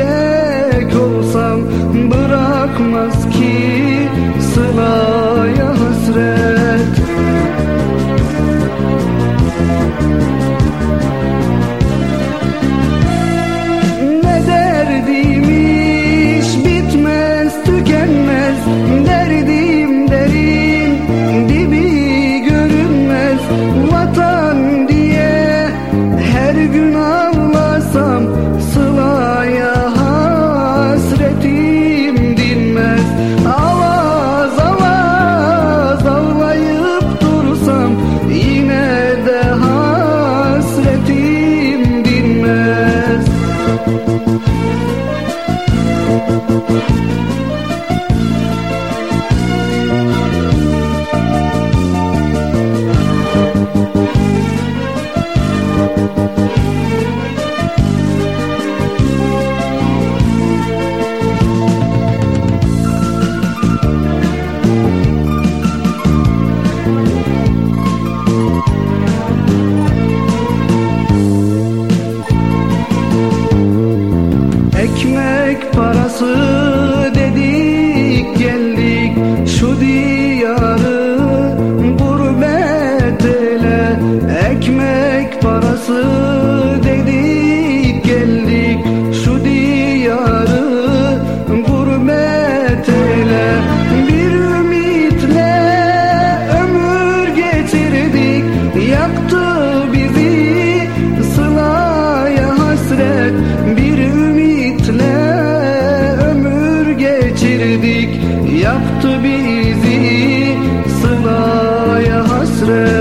day. Nasıl dedik geldik şu diyarı Gurbet eyle. Bir ümitle ömür getirdik Yaktı bizi sılaya hasret. Bir ümitle ömür geçirdik. Yaktı bizi sılaya hasret.